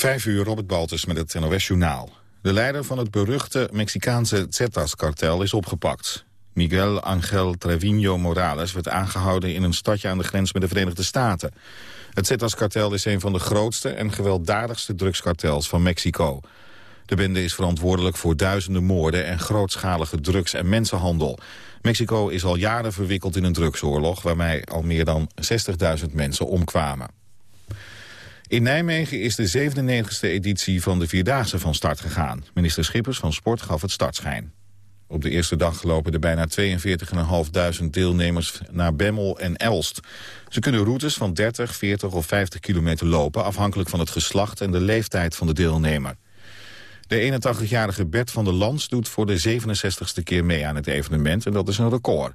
Vijf uur het Baltus met het NOS-journaal. De leider van het beruchte Mexicaanse Zetas-kartel is opgepakt. Miguel Angel Trevino Morales werd aangehouden in een stadje aan de grens met de Verenigde Staten. Het Zetas-kartel is een van de grootste en gewelddadigste drugskartels van Mexico. De bende is verantwoordelijk voor duizenden moorden en grootschalige drugs- en mensenhandel. Mexico is al jaren verwikkeld in een drugsoorlog... waarmee al meer dan 60.000 mensen omkwamen. In Nijmegen is de 97e editie van de Vierdaagse van start gegaan. Minister Schippers van Sport gaf het startschijn. Op de eerste dag lopen er bijna 42.500 deelnemers naar Bemmel en Elst. Ze kunnen routes van 30, 40 of 50 kilometer lopen... afhankelijk van het geslacht en de leeftijd van de deelnemer. De 81-jarige Bert van der Lans doet voor de 67ste keer mee aan het evenement... en dat is een record.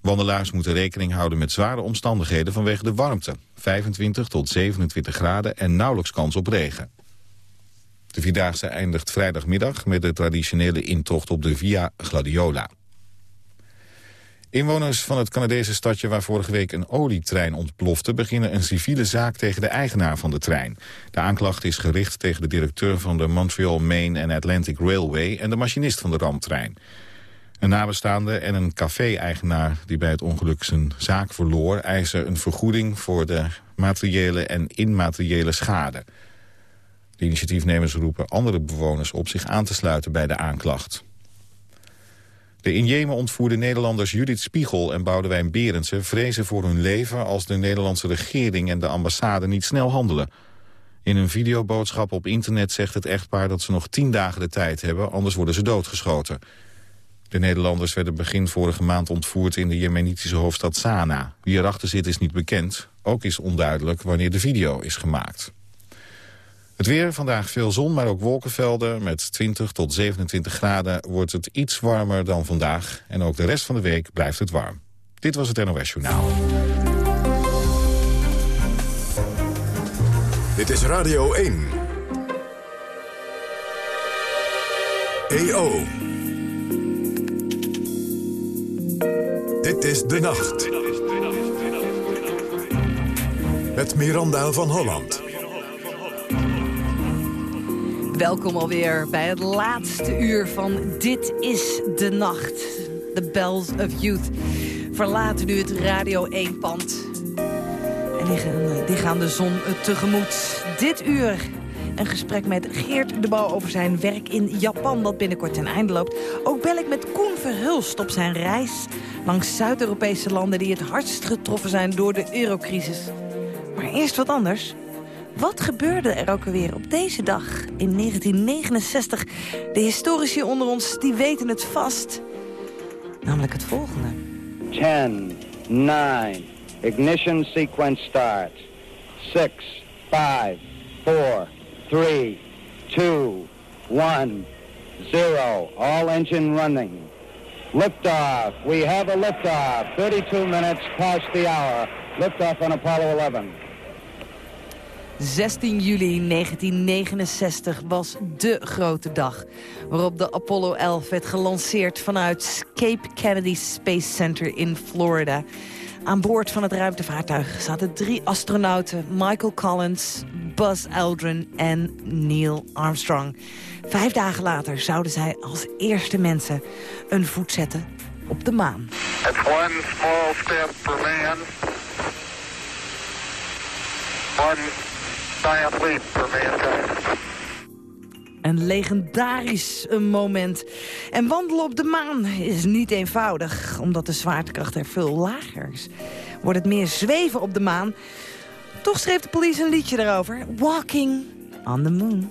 Wandelaars moeten rekening houden met zware omstandigheden vanwege de warmte. 25 tot 27 graden en nauwelijks kans op regen. De Vierdaagse eindigt vrijdagmiddag met de traditionele intocht op de Via Gladiola. Inwoners van het Canadese stadje waar vorige week een olietrein ontplofte... beginnen een civiele zaak tegen de eigenaar van de trein. De aanklacht is gericht tegen de directeur van de Montreal Main and Atlantic Railway... en de machinist van de ramptrein. Een nabestaande en een café-eigenaar die bij het ongeluk zijn zaak verloor... eisen een vergoeding voor de materiële en immateriële schade. De initiatiefnemers roepen andere bewoners op zich aan te sluiten bij de aanklacht. De in Jemen ontvoerde Nederlanders Judith Spiegel en Boudewijn Berendsen... vrezen voor hun leven als de Nederlandse regering en de ambassade niet snel handelen. In een videoboodschap op internet zegt het echtpaar dat ze nog tien dagen de tijd hebben... anders worden ze doodgeschoten. De Nederlanders werden begin vorige maand ontvoerd in de jemenitische hoofdstad Sanaa. Wie erachter zit is niet bekend. Ook is onduidelijk wanneer de video is gemaakt. Het weer, vandaag veel zon, maar ook wolkenvelden. Met 20 tot 27 graden wordt het iets warmer dan vandaag. En ook de rest van de week blijft het warm. Dit was het NOS Journaal. Dit is Radio 1. EO. Dit is De Nacht. Met Miranda van Holland. Welkom alweer bij het laatste uur van Dit is de Nacht. The Bells of Youth verlaten nu het Radio 1-pand. En die gaan, die gaan de zon tegemoet. Dit uur een gesprek met Geert de Bouw over zijn werk in Japan... dat binnenkort ten einde loopt. Ook bel ik met Koen Verhulst op zijn reis... langs Zuid-Europese landen die het hardst getroffen zijn door de eurocrisis. Maar eerst wat anders. Wat gebeurde er ook alweer op deze dag in 1969? De historici onder ons die weten het vast. Namelijk het volgende. 10, 9, ignition sequence start. 6, 5, 4, 3, 2, 1, 0. All engine running. Liftoff. We have a liftoff. 32 minutes past the hour. Liftoff on Apollo 11. 16 juli 1969 was de grote dag... waarop de Apollo 11 werd gelanceerd vanuit Cape Kennedy Space Center in Florida. Aan boord van het ruimtevaartuig zaten drie astronauten... Michael Collins, Buzz Aldrin en Neil Armstrong. Vijf dagen later zouden zij als eerste mensen een voet zetten op de maan. It's one small step for man. One giant leap for mankind. Een legendarisch moment. En wandelen op de maan is niet eenvoudig, omdat de zwaartekracht er veel lager is. Wordt het meer zweven op de maan. Toch schreef de police een liedje erover. Walking on the moon.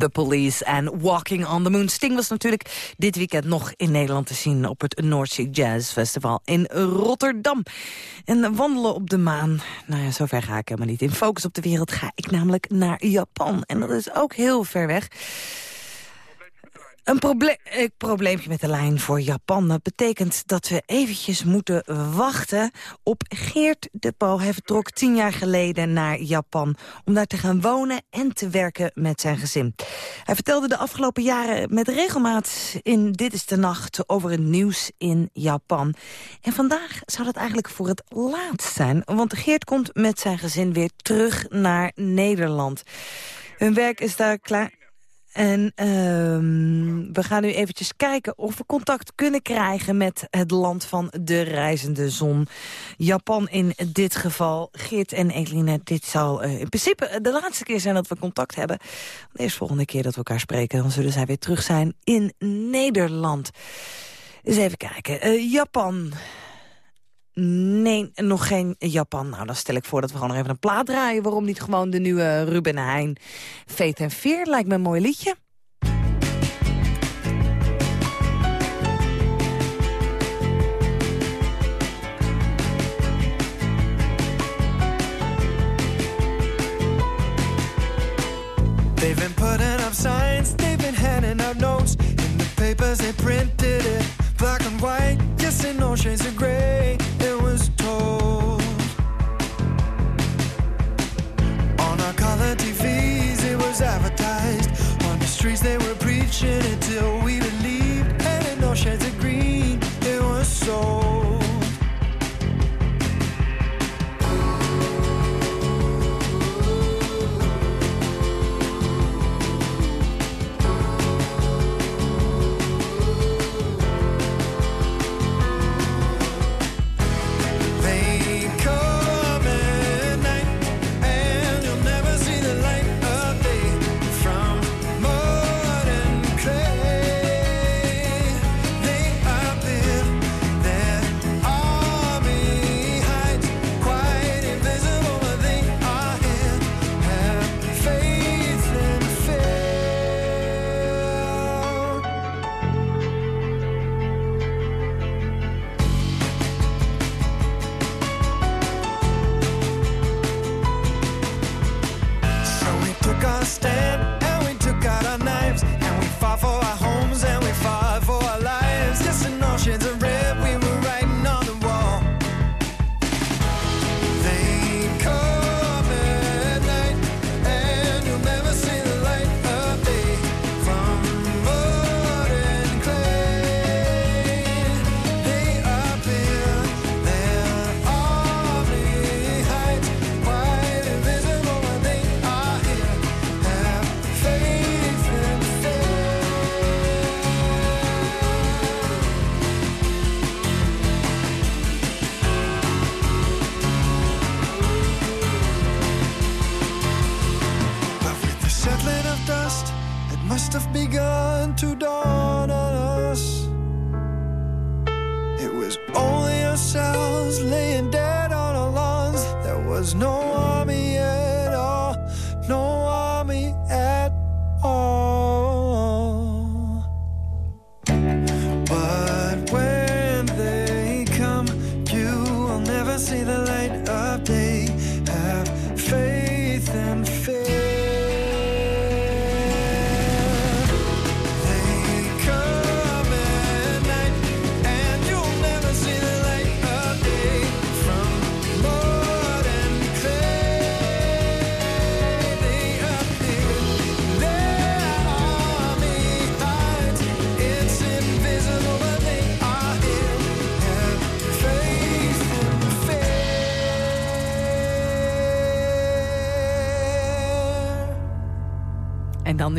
The Police en Walking on the Moon. Sting was natuurlijk dit weekend nog in Nederland te zien... op het Sea Jazz Festival in Rotterdam. En wandelen op de maan, nou ja, zover ga ik helemaal niet. In Focus op de Wereld ga ik namelijk naar Japan. En dat is ook heel ver weg. Een proble eh, probleempje met de lijn voor Japan. Dat betekent dat we eventjes moeten wachten op Geert de Po. Hij vertrok tien jaar geleden naar Japan om daar te gaan wonen en te werken met zijn gezin. Hij vertelde de afgelopen jaren met regelmaat in Dit is de Nacht over het nieuws in Japan. En vandaag zou dat eigenlijk voor het laatst zijn, want Geert komt met zijn gezin weer terug naar Nederland. Hun werk is daar klaar. En ehm, we gaan nu eventjes kijken of we contact kunnen krijgen met het land van de reizende zon. Japan in dit geval. Geert en Eline, dit zal eh, in principe de laatste keer zijn dat we contact hebben. De eerste volgende keer dat we elkaar spreken, dan zullen zij weer terug zijn in Nederland. Eens even kijken. Eh, Japan. Nee, nog geen Japan. Nou, dan stel ik voor dat we gewoon nog even een plaat draaien. Waarom niet gewoon de nieuwe Ruben Heijn? Faith en Fear lijkt me een mooi liedje. They've been putting up signs, they've been handing out notes. In the papers, they printed it black and white. Yes, in no shades of gray,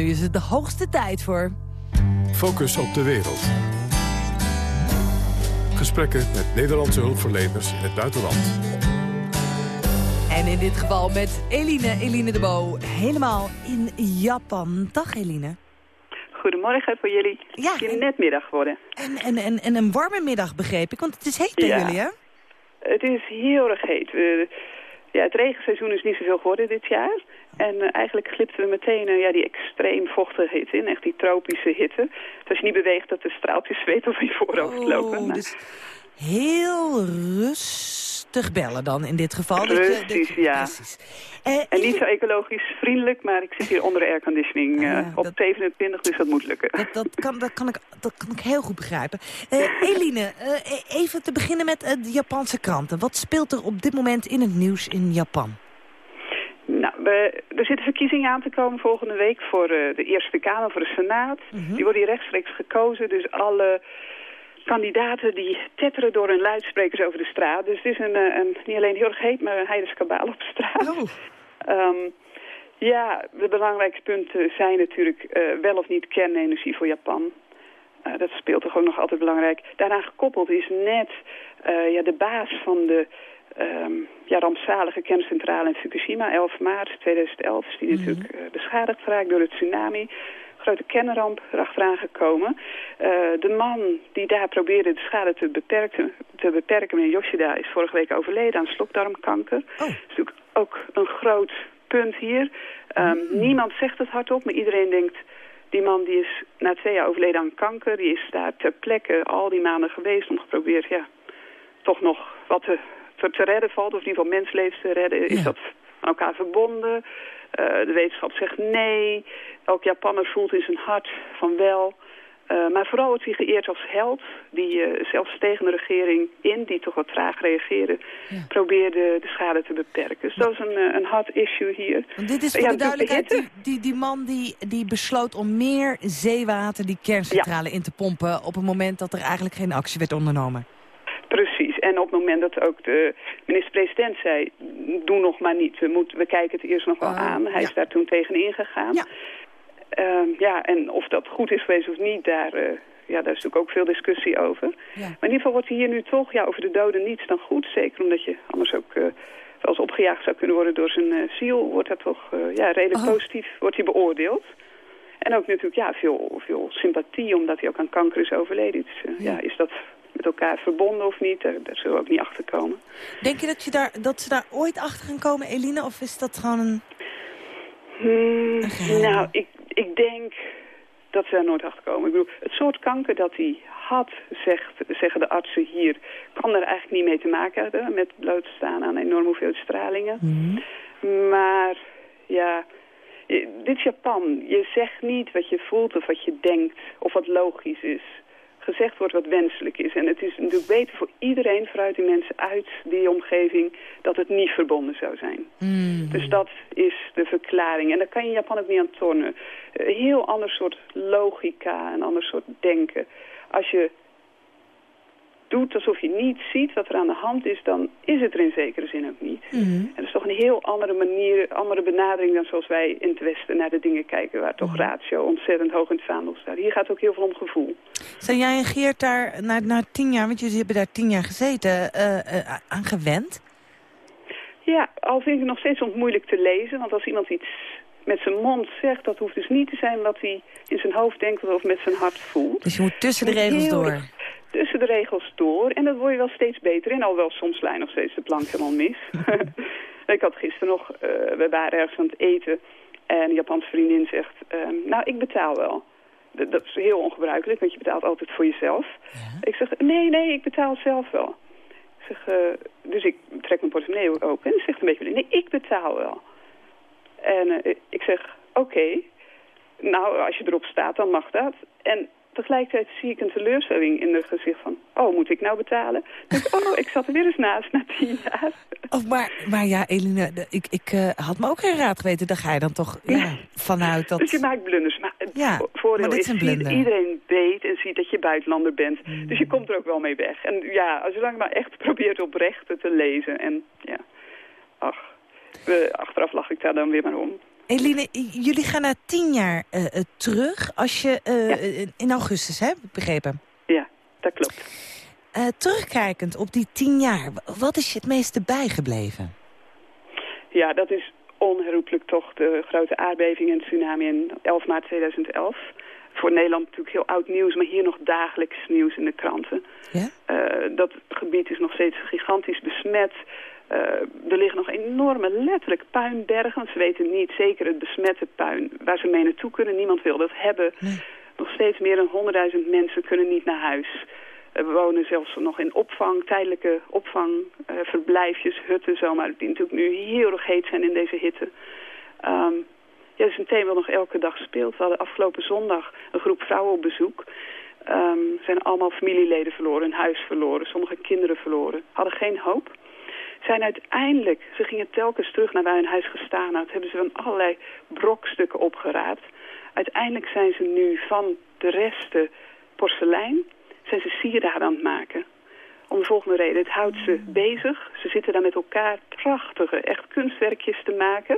nu is het de hoogste tijd voor... Focus op de wereld. Gesprekken met Nederlandse hulpverleners in het buitenland. En in dit geval met Eline, Eline de Bo, helemaal in Japan. Dag Eline. Goedemorgen voor jullie. Ja, Het is net middag geworden. En, en, en, en een warme middag begreep ik, want het is heet bij Ja. jullie hè? Het is heel erg heet. We, ja, het regenseizoen is niet zoveel geworden dit jaar. En eh, eigenlijk glipten we meteen eh, ja, die extreem vochtige hitte in. Echt die tropische hitte. Dus als je niet beweegt dat de straaltjes zweet op je voorhoofd lopen. Oh, Nou, dus heel rustig bellen dan in dit geval. Dat je- dat Precies, ja. Precies. Eh, En niet zo ecologisch vriendelijk, maar ik zit hier onder de airconditioning Ah, op dat- 27, dus dat moet lukken. Dat, dat, kan, dat, kan ik, dat kan ik heel goed begrijpen. Eline, even te beginnen met de Japanse kranten. Wat speelt er op dit moment in het nieuws in Japan? We, er zitten verkiezingen aan te komen volgende week voor eh, de Eerste Kamer, voor de Senaat. Mhm. Die worden hier rechtstreeks gekozen, dus alle kandidaten die tetteren door hun luidsprekers over de straat. Dus het is een, eh, een niet alleen heel erg heet, maar een heidense kabaal op straat. Oh. Ehm, ja, de belangrijkste punten zijn natuurlijk eh, wel of niet kernenergie voor Japan. Dat speelt toch ook nog altijd belangrijk. Daaraan gekoppeld is net ja, de baas van de ehm, ja, rampzalige kerncentrale in Fukushima, 11 maart 2011, is die natuurlijk eh, beschadigd geraakt door het tsunami. Grote kernramp erachteraan gekomen. Eh, de man die daar probeerde de schade te beperken, te beperken, meneer Yoshida, is vorige week overleden aan slokdarmkanker. Oh. Dat is natuurlijk ook een groot punt hier. Ehm, Niemand zegt het hardop, maar iedereen denkt... die man die is na twee jaar overleden aan kanker. Die is daar ter plekke al die maanden geweest om geprobeerd... ja, toch nog wat te, te, te redden valt. Of in ieder geval menslevens te redden. Is Ja. dat aan elkaar verbonden? Eh, de wetenschap zegt nee. Elk Japanner voelt in zijn hart van wel... Eh, maar vooral wordt hij geëerd als held, die eh, zelfs tegen de regering in, die toch wat traag reageerde, Ja. probeerde de schade te beperken. Dus dat is een, een hard issue hier. Want dit is voor Ja, de de duidelijkheid, die, die man die, die besloot om meer zeewater die kerncentrale in te pompen... op het moment dat er eigenlijk geen actie werd ondernomen. Precies. En op het moment dat ook de minister-president zei, doe nog maar niet, we, moeten, we kijken het eerst nog wel Oh, aan. Hij ja. is daar toen tegen ingegaan. Ja. Ehm, ja, en of dat goed is geweest of niet, daar, eh, ja, daar is natuurlijk ook veel discussie over. Ja. Maar in ieder geval wordt hier nu toch ja, over de doden niets dan goed. Zeker omdat je anders ook wel eens opgejaagd zou kunnen worden door zijn eh, ziel. Wordt dat toch ja, redelijk Oh. positief wordt hij beoordeeld. En ook natuurlijk ja, veel, veel sympathie omdat hij ook aan kanker is overleden. Dus, Ja. ja. is dat met elkaar verbonden of niet? Daar, daar zullen we ook niet achter komen. Denk je dat, je daar, dat ze daar ooit achter gaan komen, Eline? Of is dat gewoon een... Hmm, Een nou, ik, ik denk dat ze daar nooit achter komen. Ik bedoel, het soort kanker dat hij had, zegt, zeggen de artsen hier, kan er eigenlijk niet mee te maken hebben met blootstaan aan enorm hoeveelheid stralingen. Maar ja, dit is Japan. Je zegt niet wat je voelt of wat je denkt of wat logisch is. Gezegd wordt wat wenselijk is. En het is natuurlijk beter voor iedereen, vooruit die mensen uit die omgeving, dat het niet verbonden zou zijn. Mm. Dus dat is de verklaring. En daar kan je in Japan ook niet aan tornen. Een heel ander soort logica, een ander soort denken. Als je doet alsof je niet ziet wat er aan de hand is, dan is het er in zekere zin ook niet. Mhm. En dat is toch een heel andere manier, andere benadering dan zoals wij in het Westen naar de dingen kijken, waar toch ratio ontzettend hoog in het vaandel staat. Hier gaat het ook heel veel om gevoel. Zijn jij en Geert daar na, na tien jaar, want jullie hebben daar tien jaar gezeten, eh, aan gewend? Ja, al vind ik het nog steeds moeilijk te lezen. Want als iemand iets met zijn mond zegt, dat hoeft dus niet te zijn wat hij in zijn hoofd denkt of met zijn hart voelt. Dus je moet tussen de regels door. Tussen de regels door. En dat word je wel steeds beter in. Alhoewel soms sla je nog steeds de plank helemaal mis. ik had gisteren nog, eh, we waren ergens aan het eten. En een Japanse vriendin zegt, ehm, nou ik betaal wel. Dat, dat is heel ongebruikelijk, want je betaalt altijd voor jezelf. Ik zeg, nee, nee, ik betaal zelf wel. Ik zeg, eh, dus ik trek mijn portemonnee open en ze zegt een beetje, nee, ik betaal wel. En eh, ik zeg, oké, nou, als je erop staat, dan mag dat. En tegelijkertijd zie ik een teleurstelling in het gezicht van... oh, moet ik nou betalen? Ik, oh, ik zat er weer eens naast na tien jaar. Of maar, maar ja, Eline, de- ik, ik eh, had me ook geen raad geweten. Daar ga je dan toch ja, vanuit dat... Dus je maakt blunders. Maar het Ja, vo- voordeel maar dit is, is iedereen weet en ziet dat je buitenlander bent. Dus je komt er ook wel mee weg. En ja, zolang je maar echt probeert oprecht te lezen. En ja, ach, we, achteraf lach ik daar dan weer maar om. Eline, jullie gaan na tien jaar eh, eh, terug. Als je, eh, Ja. in augustus, hè, heb ik begrepen. Ja, dat klopt. Terugkijkend op die tien jaar, wat is je het meeste bijgebleven? Ja, dat is onherroepelijk toch de grote aardbeving en tsunami in 11 maart 2011. voor Nederland natuurlijk heel oud nieuws, maar hier nog dagelijks nieuws in de kranten. Ja? Dat gebied is nog steeds gigantisch besmet. Eh, er liggen nog enorme, letterlijk puinbergen. Ze weten niet zeker het besmette puin waar ze mee naartoe kunnen. Niemand wil dat hebben. Nog steeds meer dan 100.000 mensen kunnen niet naar huis. Eh, we wonen zelfs nog in opvang, tijdelijke opvangverblijfjes, hutten zomaar. Die natuurlijk nu heel erg heet zijn in deze hitte. Ja, dat is een thema dat nog elke dag speelt. We hadden afgelopen zondag een groep vrouwen op bezoek. Ehm zijn allemaal familieleden verloren, hun huis verloren, sommige kinderen verloren. Hadden geen hoop. Zijn uiteindelijk, ze gingen telkens terug naar waar hun huis gestaan had. Hebben ze van allerlei brokstukken opgeraapt. Uiteindelijk zijn ze nu van de resten porselein, zijn ze sieraden aan het maken. Om de volgende reden, het houdt ze bezig. Ze zitten daar met elkaar prachtige, echt kunstwerkjes te maken.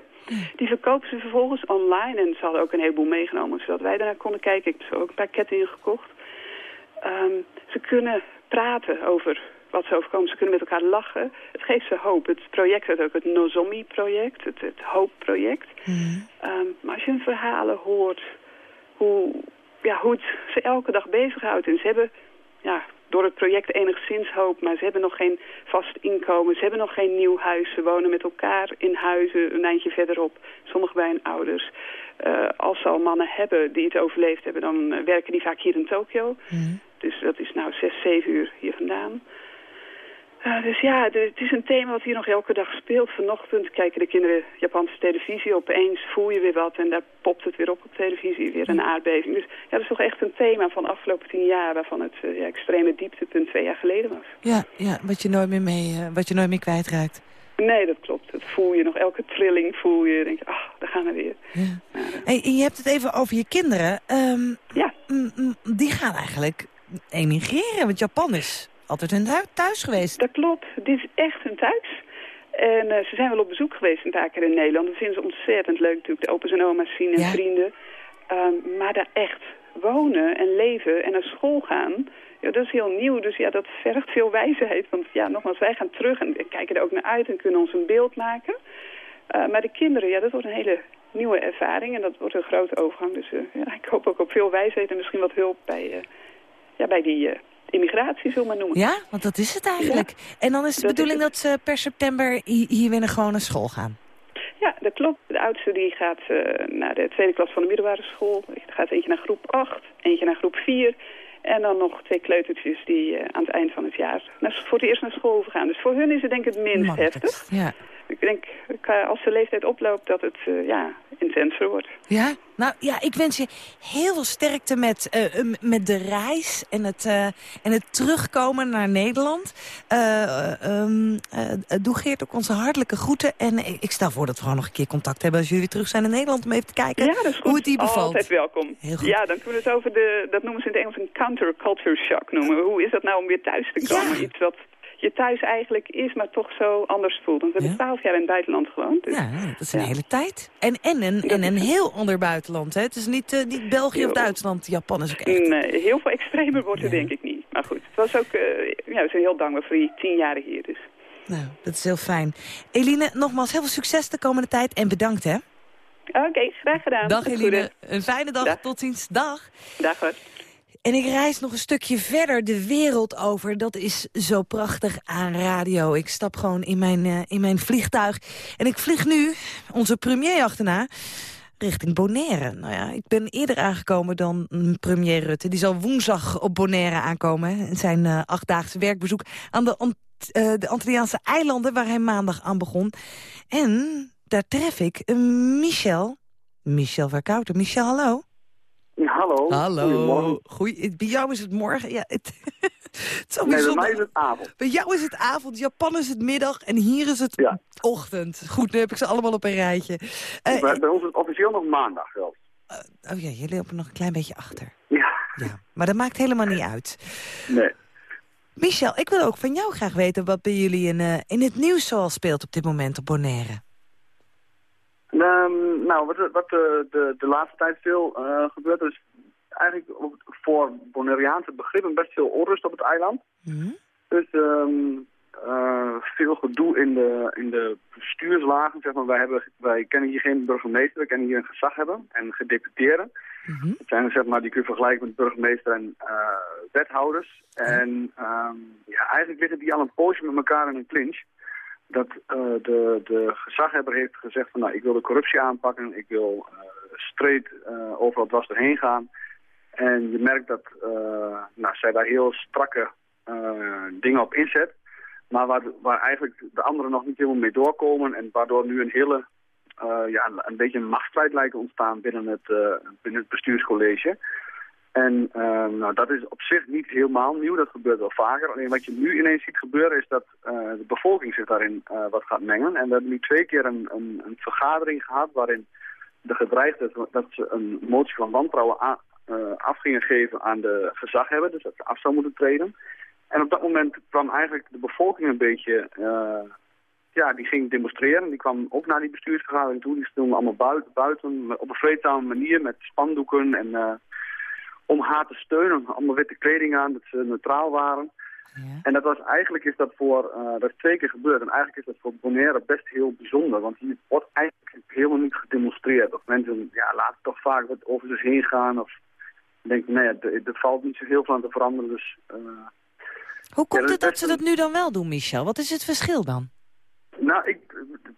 Die verkopen ze vervolgens online. En ze hadden ook een heleboel meegenomen, zodat wij daarnaar konden kijken. Ik heb zo ook een paar kettingen gekocht. Ehm, ze kunnen praten over wat ze overkomen. Ze kunnen met elkaar lachen. Het geeft ze hoop. Het project heet ook het Nozomi-project, het, het hoopproject. Ehm, maar als je hun verhalen hoort, hoe, ja, hoe het ze elke dag bezighoudt. En ze hebben ja, door het project enigszins hoop, maar ze hebben nog geen vast inkomen. Ze hebben nog geen nieuw huis. Ze wonen met elkaar in huizen een eindje verderop. Sommigen bij hun ouders. Eh, als ze al mannen hebben die het overleefd hebben, dan eh, werken die vaak hier in Tokio. Dus dat is nou zes, zeven uur hier vandaan. Eh, dus ja, het is een thema wat hier nog elke dag speelt. Vanochtend kijken de kinderen Japanse televisie. Opeens voel je weer wat en daar popt het weer op op televisie. Weer een aardbeving. Dus ja, dat is toch echt een thema van de afgelopen tien jaar... waarvan het eh, ja, extreme dieptepunt twee jaar geleden was. Ja, ja wat, je nooit meer mee, eh, wat je nooit meer kwijtraakt. Nee, dat klopt. Dat voel je nog. Elke trilling voel je. denk je, ah, daar gaan we weer. Ja. Hey, je hebt het even over je kinderen. Ehm, Ja. die gaan eigenlijk emigreren, want Japan is altijd hun hu- thuis geweest. Dat klopt. Dit is echt hun thuis. En eh, ze zijn wel op bezoek geweest een paar keer in Nederland. Dat vinden ze ontzettend leuk natuurlijk. De opa's en oma's zien en Ja. vrienden. Ehm, maar daar echt wonen en leven en naar school gaan... Ja, dat is heel nieuw. Dus ja, dat vergt veel wijsheid. Want ja, nogmaals, wij gaan terug en kijken er ook naar uit... en kunnen ons een beeld maken. Eh, maar de kinderen, ja, dat wordt een hele nieuwe ervaring. En dat wordt een grote overgang. Dus eh, ja, ik hoop ook op veel wijsheid en misschien wat hulp bij, ja, bij die immigratie, zullen we maar noemen. Ja, want dat is het eigenlijk. En dan is de Dat bedoeling dat ze per september hi- hier weer naar gewoon naar school gaan. Ja, dat klopt. De oudste die gaat eh, naar de tweede klas van de middelbare school. Er gaat eentje naar groep 8, eentje naar groep 4. En dan nog twee kleutertjes die eh, aan het eind van het jaar naar, voor het eerst naar school hoeven gaan. Dus voor hun is het denk ik het minst heftig. Ja. Ik denk, eh, als de leeftijd oploopt, dat het eh, ja, intenser wordt. Ja? Nou ja, ik wens je heel veel sterkte met, eh, met de reis en het, en het terugkomen naar Nederland. Eh, doe Geert ook onze hartelijke groeten. En ik, stel voor dat we gewoon nog een keer contact hebben als jullie terug zijn in Nederland. Om even te kijken Ja, dat is goed. hoe het die bevalt. Altijd welkom. Heel goed. Ja, dan kunnen we het over de, dat noemen ze in het Engels een counterculture shock noemen. Hoe is dat nou om weer thuis te komen? Ja. Iets wat je thuis eigenlijk is, maar toch zo anders voelt. Want we hebben twaalf jaar in het buitenland gewoond. Dus Ja, dat is een Ja. hele tijd. En, en, en een heel ander buitenland. Hè? Het is niet, eh, niet België of. Duitsland. Japan is ook echt... Nee, heel veel extremer wordt het Ja. denk ik niet. Maar goed, het was ook, eh, ja, we zijn heel dankbaar voor die tien jaren hier. Dus. Nou, dat is heel fijn. Eline, nogmaals heel veel succes de komende tijd. En bedankt, hè. Oké, graag gedaan. Dag Eline. Een fijne dag. Dag. Tot ziens. Dag. Dag hoor. En ik reis nog een stukje verder de wereld over. Dat is zo prachtig aan radio. Ik stap gewoon in mijn, eh, in mijn vliegtuig. En ik vlieg nu onze premier achterna richting Bonaire. Nou ja, ik ben eerder aangekomen dan premier Rutte. Die zal woensdag op Bonaire aankomen. In zijn eh, achtdaagse werkbezoek aan de, Ant eh, de Antilliaanse eilanden... waar hij maandag aan begon. En daar tref ik Michel. Michel Verkouter. Michel, hallo. Hallo. Hallo. Goeie, bij jou is het morgen. Ja, het, het is Nee, bij mij is het avond. Bij jou is het avond, Japan is het middag en hier is het Ja. ochtend. Goed, nu heb ik ze allemaal op een rijtje. Eh, bij, bij ons is het officieel nog maandag zelfs. oh ja, jullie lopen nog een klein beetje achter. Ja, Ja, maar dat maakt helemaal niet uit. nee. Michel, ik wil ook van jou graag weten wat bij jullie in, eh, in het nieuws zoal speelt op dit moment op Bonaire. Ehm, nou, wat, wat de, de, de laatste tijd veel eh, gebeurt, is eigenlijk voor Bonaireaanse begrippen best veel onrust op het eiland. Hm? Dus ehm, eh, veel gedoe in de, in de bestuurslagen. Zeg maar. wij, hebben, wij kennen hier geen burgemeester, we kennen hier een gezaghebber en gedeputeerden. Mhm. Dat zijn zeg maar, die kun je vergelijken met burgemeester en eh, wethouders. En ehm, ja, eigenlijk liggen die al een poosje met elkaar in een clinch. Dat eh, de, de gezaghebber heeft gezegd van nou, ik wil de corruptie aanpakken, ik wil uh, streed uh, overal dwars doorheen gaan. En je merkt dat nou, zij daar heel strakke dingen op inzet. Maar waar, waar eigenlijk de anderen nog niet helemaal mee doorkomen en waardoor nu een hele ja, een beetje een machtsstrijd lijkt ontstaan binnen het, binnen het bestuurscollege. En uh, nou, dat is op zich niet helemaal nieuw, dat gebeurt wel vaker. Alleen wat je nu ineens ziet gebeuren is dat de bevolking zich daarin wat gaat mengen. En we hebben nu twee keer een, een, een vergadering gehad waarin de gedreigd dat ze een motie van wantrouwen aan, af gingen geven aan de gezaghebber. Dus dat ze af zou moeten treden. En op dat moment kwam eigenlijk de bevolking een beetje ja, die ging demonstreren. Die kwam ook naar die bestuursvergadering toe. Die stonden allemaal buiten, buiten op een vreedzame manier met spandoeken en om haar te steunen. Allemaal witte kleding aan, dat ze neutraal waren. Ja. En dat was eigenlijk is dat voor, uh, dat is twee keer gebeurd. En eigenlijk is dat voor Bonaire best heel bijzonder. Want hier wordt eigenlijk helemaal niet gedemonstreerd. Of mensen ja, laten toch vaak wat over zich heen gaan. Of denken, nee, er valt niet zo heel veel aan te veranderen. Dus, uh, Hoe komt ja, het dat ze dat nu dan wel doen, Michel? Wat is het verschil dan? Nou, ik,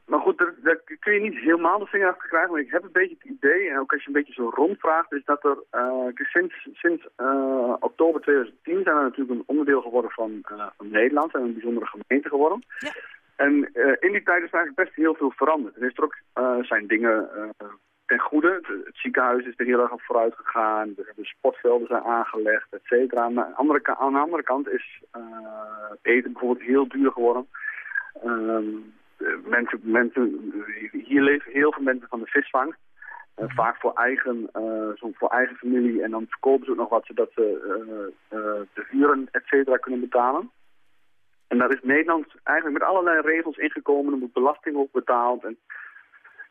maar goed, daar, daar, kun je niet helemaal de vinger achter krijgen. Maar ik heb een beetje het idee, en ook als je een beetje zo rondvraagt, is dat er uh, sinds, sinds uh, oktober 2010 zijn we natuurlijk een onderdeel geworden van, uh, van Nederland. Zijn we een bijzondere gemeente geworden. Ja. En in die tijd is eigenlijk best heel veel veranderd. Er is er ook, zijn dingen ten goede. Het ziekenhuis is er heel erg op vooruit gegaan. De, de sportvelden zijn aangelegd, et cetera. Maar aan de, andere, aan de andere kant is eten bijvoorbeeld heel duur geworden. Um, mensen, mensen, hier leven heel veel mensen van de visvangst. Uh, vaak voor eigen, uh, soms voor eigen familie. En dan verkopen ze ook nog wat, zodat ze uh, de huren, et cetera, kunnen betalen. En daar is Nederland eigenlijk met allerlei regels ingekomen. Er moet belasting op betaald. En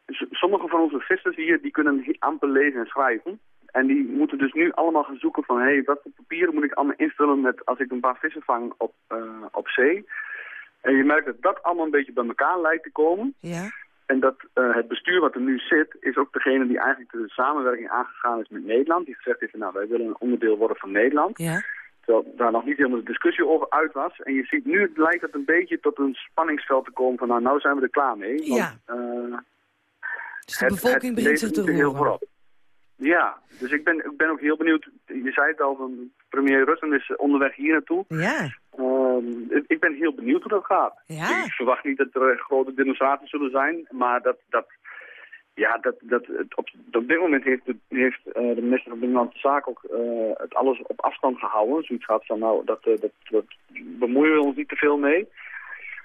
dus sommige van onze vissers hier, die kunnen amper lezen en schrijven. En die moeten dus nu allemaal gaan zoeken van... hé, hey, wat voor papieren moet ik allemaal invullen met als ik een paar vissen vang op, op zee... En je merkt dat dat allemaal een beetje bij elkaar lijkt te komen. Ja. En dat uh, het bestuur wat er nu zit, is ook degene die eigenlijk de samenwerking aangegaan is met Nederland. Die gezegd heeft, nou wij willen een onderdeel worden van Nederland. Ja. Terwijl daar nog niet helemaal de discussie over uit was. En je ziet nu lijkt het een beetje tot een spanningsveld te komen van nou, nou zijn we er klaar mee. Want, ja. Uh, dus de bevolking begint zich te roeren. Ja, dus ik ben, ik ben ook heel benieuwd. Je zei het al, van premier Rutten is onderweg hier naartoe. Ja. Uh, ik ben heel benieuwd hoe dat gaat. Ja. Ik verwacht niet dat er grote demonstraties zullen zijn, maar dat, dat, ja, dat, dat, op, op dit moment heeft, de, heeft uh, de minister van Binnenlandse Zaken ook uh, het alles op afstand gehouden. Zoiets gaat van, nou, dat, dat, dat bemoeien we ons niet te veel mee.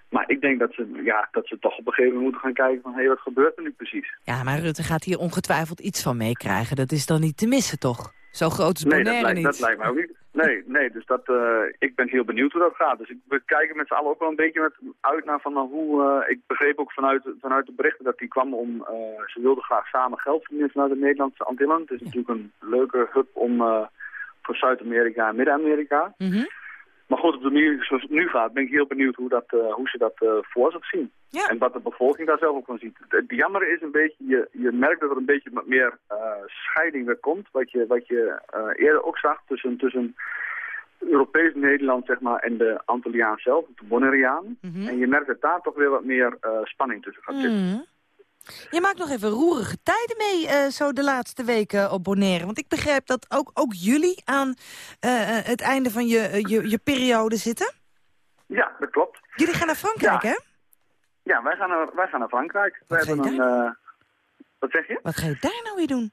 Maar ik denk dat ze, ja, dat ze toch op een gegeven moment moeten gaan kijken van... hé, hey, wat gebeurt er nu precies? Ja, maar Rutte gaat hier ongetwijfeld iets van meekrijgen. Dat is dan niet te missen, toch? Zo groot is Bonaire nee, dat lijkt, niet. dat lijkt mij ook niet. Nee, nee dus dat, uh, ik ben heel benieuwd hoe dat gaat. Dus ik, we kijken met z'n allen ook wel een beetje met, uit naar van, uh, hoe... Uh, ik begreep ook vanuit, vanuit de berichten dat die kwam om... ze wilden graag samen geld verdienen vanuit de Nederlandse Antillen. Het is natuurlijk een leuke hub om, voor Zuid-Amerika en Midden-Amerika. Mm -hmm. Maar goed, op de manier zoals het nu gaat, ben ik heel benieuwd hoe, dat, uh, hoe ze dat uh, voor zich zien. Ja. En wat de bevolking daar zelf ook van ziet. Het jammer is een beetje, je, je merkt dat er een beetje meer uh, scheiding weer komt. Wat je, wat je eerder ook zag tussen, tussen Europees Nederland zeg maar, en de Antilliaan zelf, de Bonaireaan. Mm -hmm. En je merkt dat daar toch weer wat meer spanning tussen gaat zitten. Mm -hmm. Je maakt nog even roerige tijden mee, uh, zo de laatste weken op Bonaire. Want ik begrijp dat ook, ook jullie aan uh, het einde van je, je, je periode zitten. Ja, dat klopt. Jullie gaan naar Frankrijk, ja. hè? Ja, wij gaan naar, wij gaan naar Frankrijk. Wat, wij je, een, uh, wat zeg je? Wat ga je daar nou weer doen?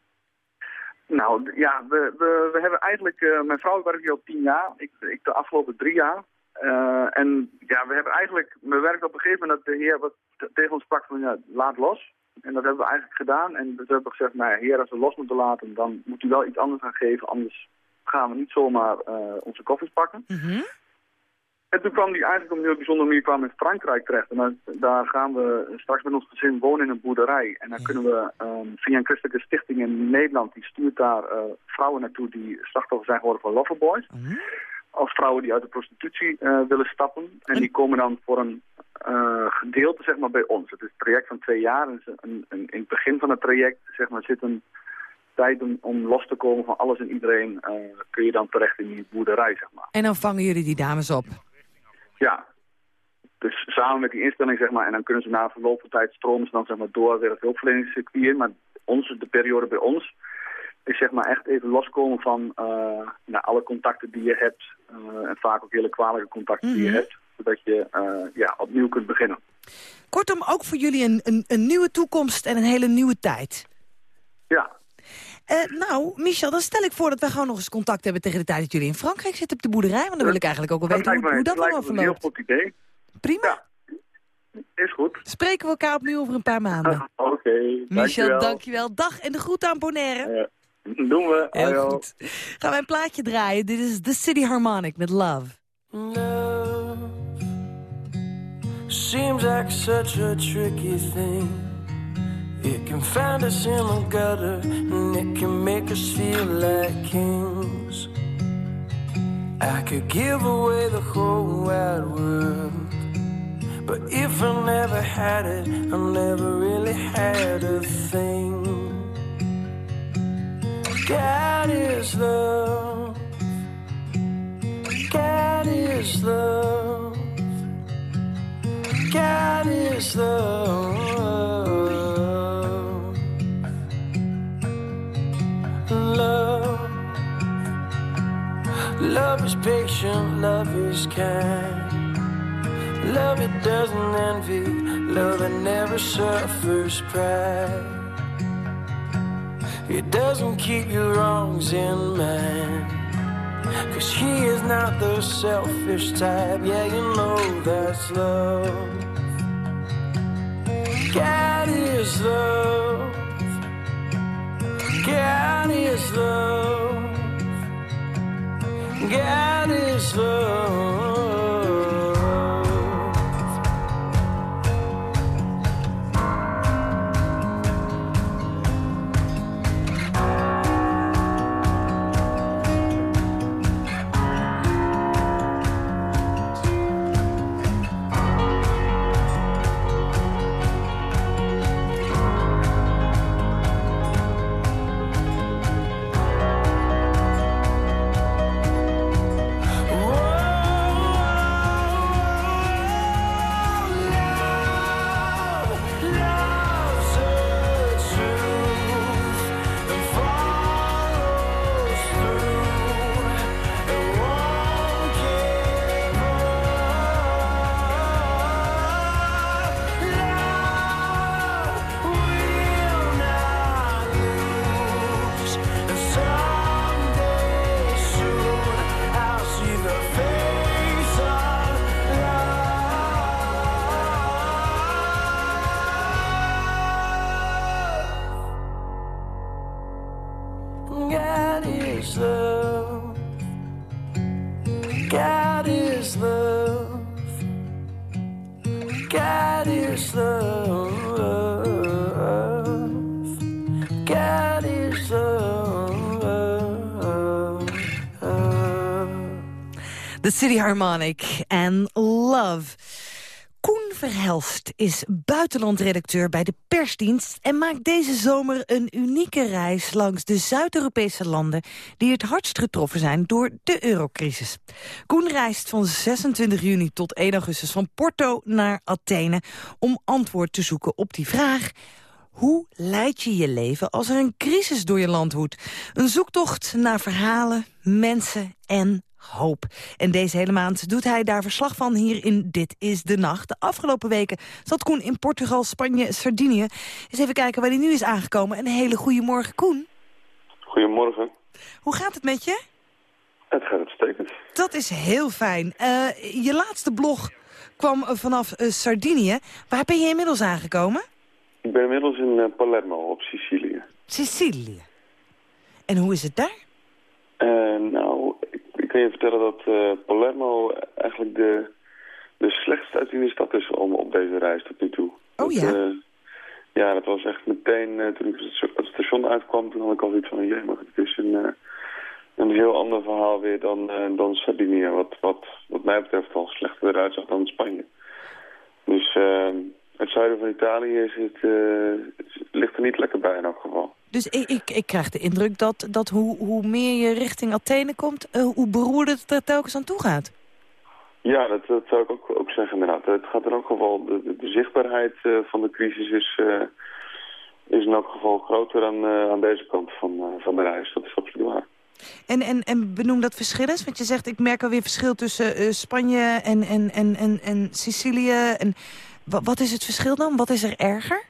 Nou, ja, we, we, we hebben eigenlijk... Mijn vrouw werkt hier al tien jaar. Ik, ik de afgelopen drie jaar. Uh, en ja, we hebben eigenlijk... We werken op een gegeven moment dat de heer wat tegen ons sprak van... Ja, laat los. En dat hebben we eigenlijk gedaan. En we hebben gezegd, nou heer, als we los moeten laten, dan moet u wel iets anders gaan geven. Anders gaan we niet zomaar uh, onze koffers pakken. Mm -hmm. En toen kwam die eigenlijk op een heel bijzondere manier kwam in Frankrijk terecht. En daar, daar, gaan we straks met ons gezin wonen in een boerderij. En dan kunnen we um, via een christelijke stichting in Nederland, die stuurt daar uh, vrouwen naartoe die slachtoffer zijn geworden van loverboys. Mhm. Of vrouwen die uit de prostitutie uh, willen stappen. En En- die komen dan voor een eh, gedeelte zeg maar, bij ons. Het is een traject van twee jaar. En een, een, in het begin van het traject zeg maar, zit een tijd om, om los te komen van alles en iedereen. eh, kun je dan terecht in die boerderij, zeg maar. En dan vangen jullie die dames op. Ja. Dus samen met die instelling, zeg maar, en dan kunnen ze na verloop van tijd stromen ze dan zeg maar, door weer het hulpverleningscircuit in. Maar onze, de periode bij ons is zeg maar echt even loskomen van eh, nou, alle contacten die je hebt. Eh, en vaak ook hele kwalijke contacten die je Mhm. hebt. Zodat je eh, ja, opnieuw kunt beginnen. Kortom, ook voor jullie een, een, een nieuwe toekomst en een hele nieuwe tijd. Ja, Eh, nou, Michel, dan stel ik voor dat wij gewoon nog eens contact hebben tegen de tijd dat jullie in Frankrijk zitten op de boerderij. Want dan wil ik eigenlijk ook wel dat weten hoe, dat lijkt allemaal me een heel verloopt. goed idee. Prima. Is goed. Spreken we elkaar opnieuw over een paar maanden. Oké, Michel, dankjewel. dankjewel. Dag en de groet aan Bonaire. Ja, doen we. Heel goed. Gaan wij een plaatje draaien. Dit is The City Harmonic met Love. Love seems like such a tricky thing. It can find us in the gutter and it can make us feel like kings. I could give away the whole wide world. But if I never had it, I never really had a thing. God is love. God is love. God is love. Love. Love is patient, love is kind. Love it doesn't envy, love it never suffers pride. It doesn't keep your wrongs in mind. Cause he is not the selfish type. Yeah, you know that's love. God is love. God is love. God is love. City Harmonic en Love. Koen Verhelst is buitenlandredacteur bij de persdienst... en maakt deze zomer een unieke reis langs de Zuid-Europese landen... die het hardst getroffen zijn door de eurocrisis. Koen reist van 26 juni tot 1 augustus van Porto naar Athene... om antwoord te zoeken op die vraag... Hoe leid je je leven als er een crisis door je land woedt? Een zoektocht naar verhalen, mensen en hoop. En deze hele maand doet hij daar verslag van hier in Dit is de Nacht. De afgelopen weken zat Koen in Portugal, Spanje, Sardinië. Eens even kijken waar hij nu is aangekomen. Een hele goede morgen, Koen. Goedemorgen. Hoe gaat het met je? Het gaat uitstekend. Dat is heel fijn. Eh, je laatste blog kwam vanaf eh, Sardinië. Waar ben je inmiddels aangekomen? Ik ben inmiddels in eh, Palermo op Sicilië. Sicilië. En hoe is het daar? Nou, kan je vertellen dat eh, Palermo eigenlijk de, de slechtst uitziende stad is om, op deze reis tot nu toe. Oh ja? eh, ja, dat was echt meteen, eh, toen ik het sta- het station uitkwam, toen had ik al iets van, jee, maar het is een, een heel ander verhaal weer dan, eh, dan Sardinië. Wat, wat, wat mij betreft al slechter eruit zag dan Spanje. Dus uh, het zuiden van Italië is het, uh, ligt er niet lekker bij in elk geval. Dus ik, ik, ik krijg de indruk dat, dat hoe, hoe meer je richting Athene komt... Uh, hoe beroerder het er telkens aan toe gaat. Ja, dat, dat zou ik ook, ook zeggen inderdaad. Het gaat in elk geval, de, de, de zichtbaarheid uh, van de crisis is, uh, is in elk geval groter dan aan deze kant van, van de reis. Dat is absoluut waar. En, en, en benoem dat verschil eens, want je zegt ik merk alweer verschil tussen Spanje en, en, en, en, en Sicilië. En, wat is het verschil dan? Wat is er erger?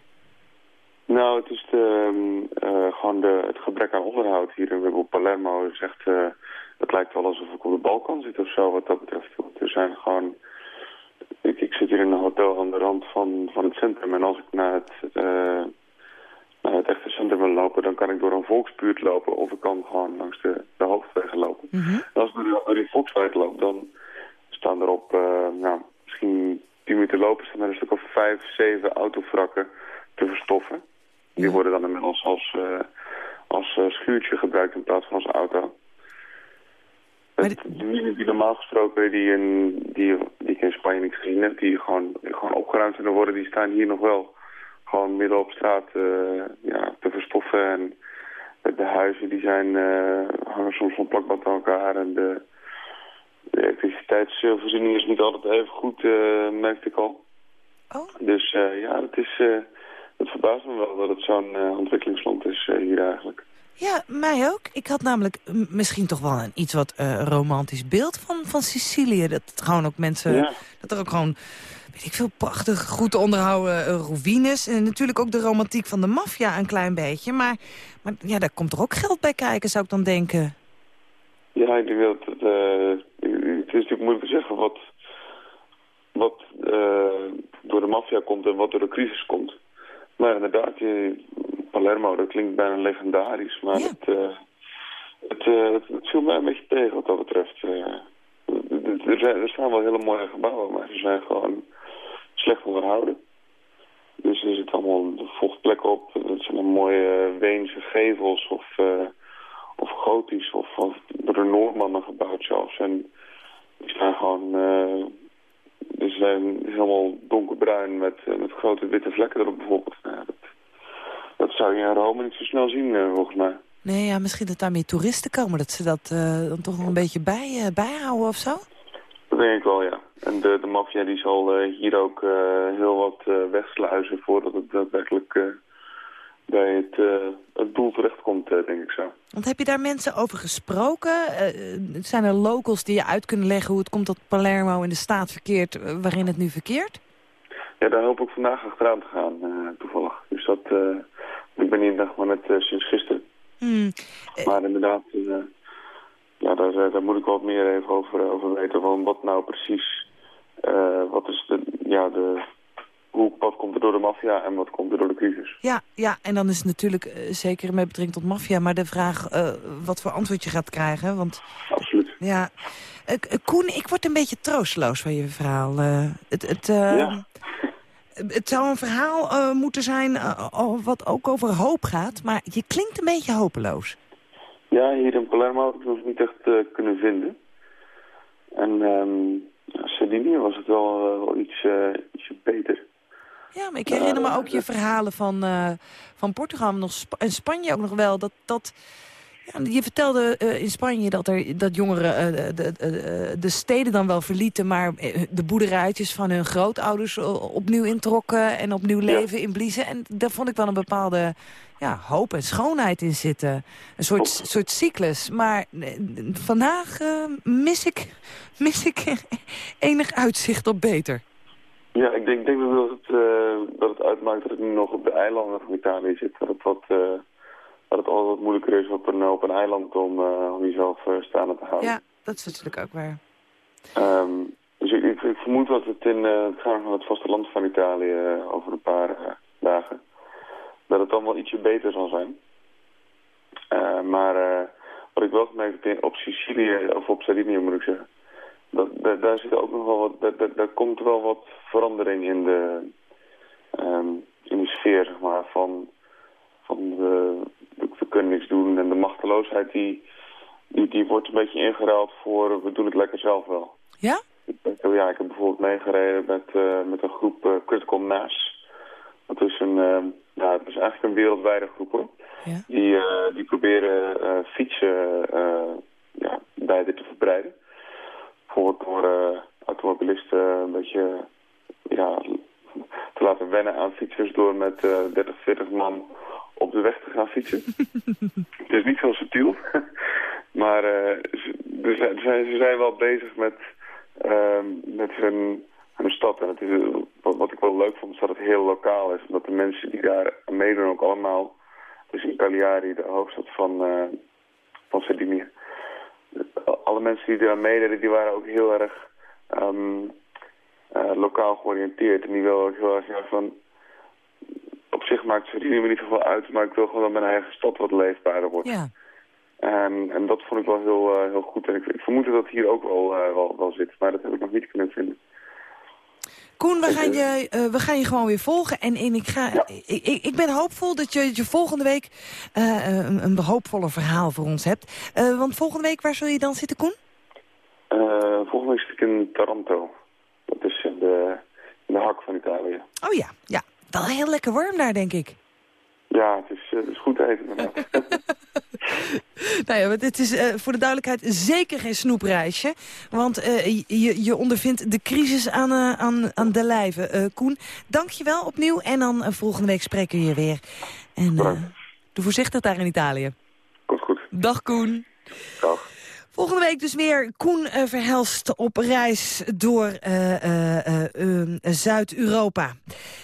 Nou, het is de, uh, gewoon de, het gebrek aan onderhoud hier in op Palermo. is echt, uh, het lijkt wel alsof ik op de Balkan zit of zo wat dat betreft. Er zijn gewoon... Ik, ik zit hier in een hotel aan de rand van, van het centrum. En als ik naar het, uh, naar het echte centrum wil lopen, dan kan ik door een volksbuurt lopen. Of ik kan gewoon langs de, de hoofdwegen lopen. Mm -hmm. En als ik door die volkswijk loop, dan staan er op nou, misschien tien minuten lopen... staan er een stuk of vijf, zeven autovrakken te verstoffen. Die worden dan inmiddels als, uh, als uh, schuurtje gebruikt in plaats van als auto. Het, die, die normaal gesproken die, in, die, die ik in Spanje niet gezien heb, die gewoon, gewoon opgeruimd kunnen worden, die staan hier nog wel gewoon midden op straat uh, ja, te verstoffen. En de huizen die zijn, hangen soms van plakband aan elkaar. En de, de elektriciteitsvoorziening is niet altijd even goed, merkte ik al. Oh. Dus ja, het is... Het verbaast me wel dat het zo'n uh, ontwikkelingsland is uh, hier eigenlijk. Ja, mij ook. Ik had namelijk misschien toch wel een iets wat uh, romantisch beeld van, van Sicilië. Dat het gewoon ook mensen... Ja. Dat er ook gewoon, weet ik veel, prachtig goed onderhouden ruïnes. En natuurlijk ook de romantiek van de maffia een klein beetje. Maar, maar ja, daar komt er ook geld bij kijken, zou ik dan denken. Ja, ik denk dat het... het is natuurlijk moeilijk te zeggen wat, wat door de maffia komt en wat door de crisis komt. Maar inderdaad, je, Palermo, dat klinkt bijna legendarisch. Maar Ja. het, uh, het, uh, het, het viel mij een beetje tegen wat dat betreft. Uh, er, zijn, er staan wel hele mooie gebouwen, maar ze zijn gewoon slecht onderhouden. Dus er zit allemaal vochtplek op. Het zijn dan mooie Weense gevels of, of gotisch of, of door de Noormannen gebouwd zelfs. En die staan gewoon... Dus ze zijn helemaal donkerbruin met, uh, met grote witte vlekken erop bijvoorbeeld. Ja, dat, dat zou je in Rome niet zo snel zien, uh, volgens mij. Nee, ja, misschien dat daar meer toeristen komen. Dat ze dat uh, dan toch nog een beetje bij, bijhouden of zo? Dat denk ik wel, ja. En de, de maffia die zal hier ook heel wat wegsluizen voordat het daadwerkelijk bij het, het doel terechtkomt, denk ik zo. Want heb je daar mensen over gesproken? Uh, zijn er locals die je uit kunnen leggen hoe het komt dat Palermo in de staat verkeert uh, waarin het nu verkeert? Ja, daar hoop ik vandaag achteraan te gaan, uh, toevallig. Dus dat, ik ben hier nog maar net sinds gisteren. Hmm. Maar inderdaad, ja, daar, daar moet ik wat meer even over, over weten. Van wat nou precies, wat is de, ja, de, hoe, wat komt er door de maffia en wat komt er door de crisis. Ja, ja en dan is het natuurlijk uh, zeker met betrekking tot maffia... maar de vraag uh, wat voor antwoord je gaat krijgen. Want, Absoluut. Ja. Uh, Koen, ik word een beetje troosteloos van je verhaal. het, het, ja. het zou een verhaal moeten zijn wat ook over hoop gaat... maar je klinkt een beetje hopeloos. Ja, hier in Palermo heb ik het nog niet echt kunnen vinden. En um, ja, Sardinië was het wel, wel iets. Ja, maar ik herinner me ook je verhalen van, uh, van Portugal nog Sp en Spanje ook nog wel. Dat, dat, ja, je vertelde uh, in Spanje dat, er, dat jongeren uh, de, de, de steden dan wel verlieten... maar de boerderijtjes van hun grootouders opnieuw introkken... en opnieuw leven ja. inbliezen. En daar vond ik wel een bepaalde ja, hoop en schoonheid in zitten. Een soort, soort cyclus. Maar vandaag mis, ik, mis ik enig uitzicht op beter. Ja, ik denk, ik denk dat, het, uh, dat het uitmaakt dat ik nu nog op de eilanden van Italië zit. Dat het, wat, uh, dat het altijd wat moeilijker is op een, op een eiland om, uh, om jezelf staande te houden. Ja, dat is natuurlijk ook waar. Um, dus ik, ik, ik, vermoed dat het in het gaan van het vasteland van Italië over een paar dagen... dat het dan wel ietsje beter zal zijn. maar wat ik wel gemerkt heb op Sicilië, of op Sardinië moet ik zeggen... Dat, daar, daar zit ook nog wel wat, daar, daar, komt wel wat verandering in de, um, in de sfeer, zeg maar, van, van de, de, we kunnen niks doen en de machteloosheid die, die, die wordt een beetje ingeruild voor we doen het lekker zelf wel. Ja? ik, ja, ik heb bijvoorbeeld meegereden met, eh, met een groep uh, Critical Mass. Dat is een, uh, ja, het is eigenlijk een wereldwijde groep hoor. Ja. Die, die proberen fietsen ja, beide te verbreiden. Bijvoorbeeld door automobilisten een beetje ja, te laten wennen aan fietsers door met 30, 40 man op de weg te gaan fietsen. het is niet zo subtiel. maar uh, ze, ze, zijn wel bezig met, uh, met hun, stad. En het is, wat, wat, ik wel leuk vond, is dat het heel lokaal is. Omdat de mensen die daar meedoen ook allemaal... Dus in Cagliari, de hoofdstad van, uh, van Sardinië. Alle mensen die daar meededen, die waren ook heel erg um, lokaal georiënteerd. En die wilden ook heel erg ja, van op zich maakt het me niet zoveel uit, maar ik wil gewoon dat mijn eigen stad wat leefbaarder wordt. Ja. En, en dat vond ik wel heel, uh, heel goed. En ik, ik vermoed dat het hier ook wel, uh, wel, wel zit, maar dat heb ik nog niet kunnen vinden. Koen, we gaan, je, uh, we gaan je gewoon weer volgen. En, en ik, ga, ja. ik, ik ben hoopvol dat je, je volgende week een, een hoopvoller verhaal voor ons hebt. want volgende week, waar zul je dan zitten, Koen? volgende week zit ik in Taranto. Dat is in de, in de hak van Italië. Oh ja, ja. Wel heel lekker warm daar, denk ik. Ja, het is, het is goed eten. nou ja, het is uh, voor de duidelijkheid zeker geen snoepreisje. Want uh, je, je ondervindt de crisis aan, uh, aan, aan de lijve. Koen, dank je wel opnieuw. En dan volgende week spreken we je weer. En doe voorzichtig daar in Italië. Komt goed. Dag Koen. Dag. Volgende week dus weer Koen uh, Verhelst op reis door uh, uh, Zuid-Europa.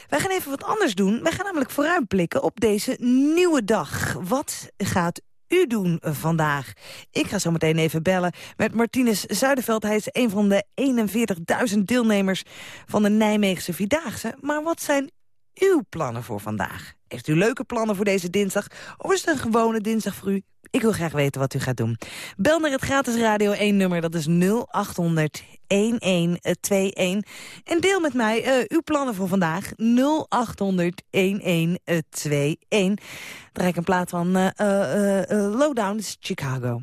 Wij gaan even wat anders doen. Wij gaan namelijk vooruitblikken op deze nieuwe dag. Wat gaat u doen vandaag? Ik ga zo meteen even bellen met Martinez Zuiderveld. Hij is een van de 41.000 deelnemers van de Nijmeegse Vierdaagse. Maar wat zijn uw plannen voor vandaag? Heeft u leuke plannen voor deze dinsdag? Of is het een gewone dinsdag voor u? Ik wil graag weten wat u gaat doen. Bel naar het gratis Radio 1 nummer, dat is 0800 1121. En deel met mij uh, uw plannen voor vandaag. 0800 1121. Draai ik een plaat van uh, uh, Lowdown, Chicago.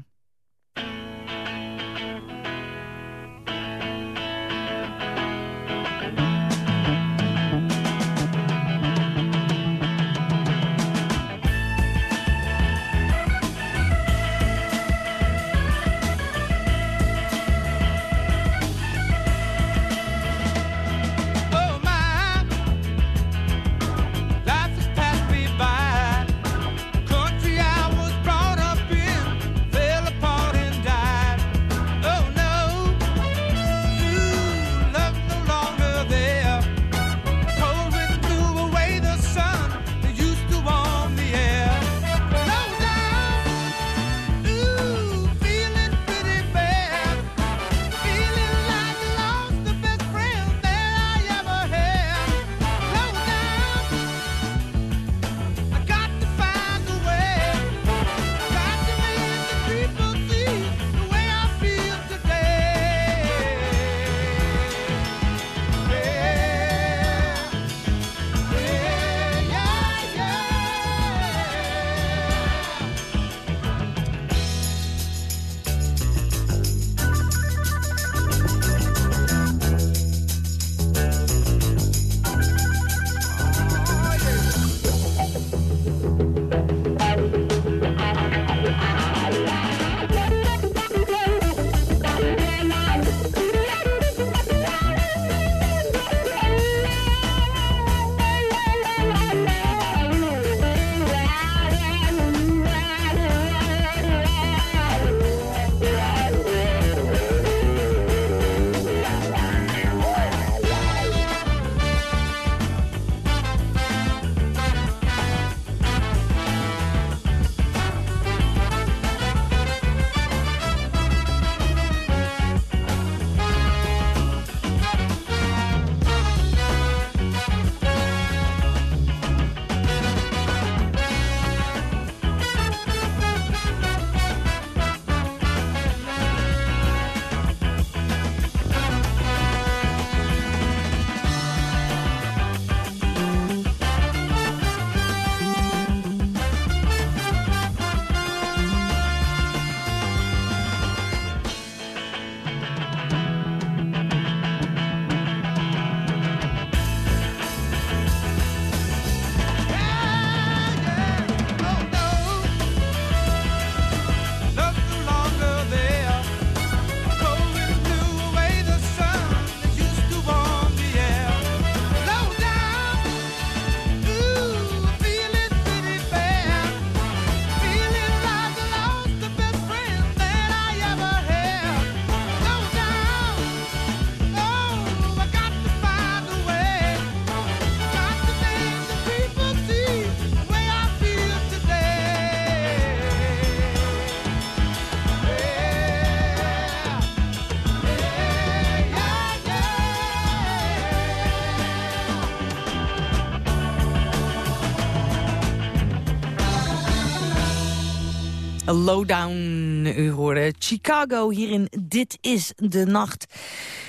Lowdown, u hoorde Chicago hier in Dit is de Nacht.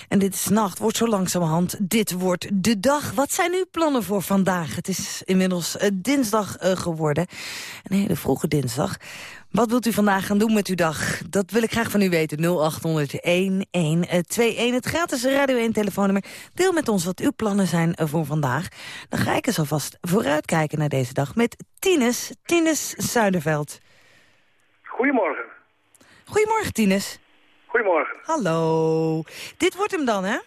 En dit is nacht, wordt zo langzamerhand, dit wordt de dag. Wat zijn uw plannen voor vandaag? Het is inmiddels uh, dinsdag uh, geworden, een hele vroege dinsdag. Wat wilt u vandaag gaan doen met uw dag? Dat wil ik graag van u weten. 0800-1121. Het gratis Radio 1-telefoonnummer. Deel met ons wat uw plannen zijn voor vandaag. Dan ga ik eens alvast vooruitkijken naar deze dag met Tines. Tines Zuiderveld. Goedemorgen. Goedemorgen, Tines. Goedemorgen. Hallo. Dit wordt hem dan, hè?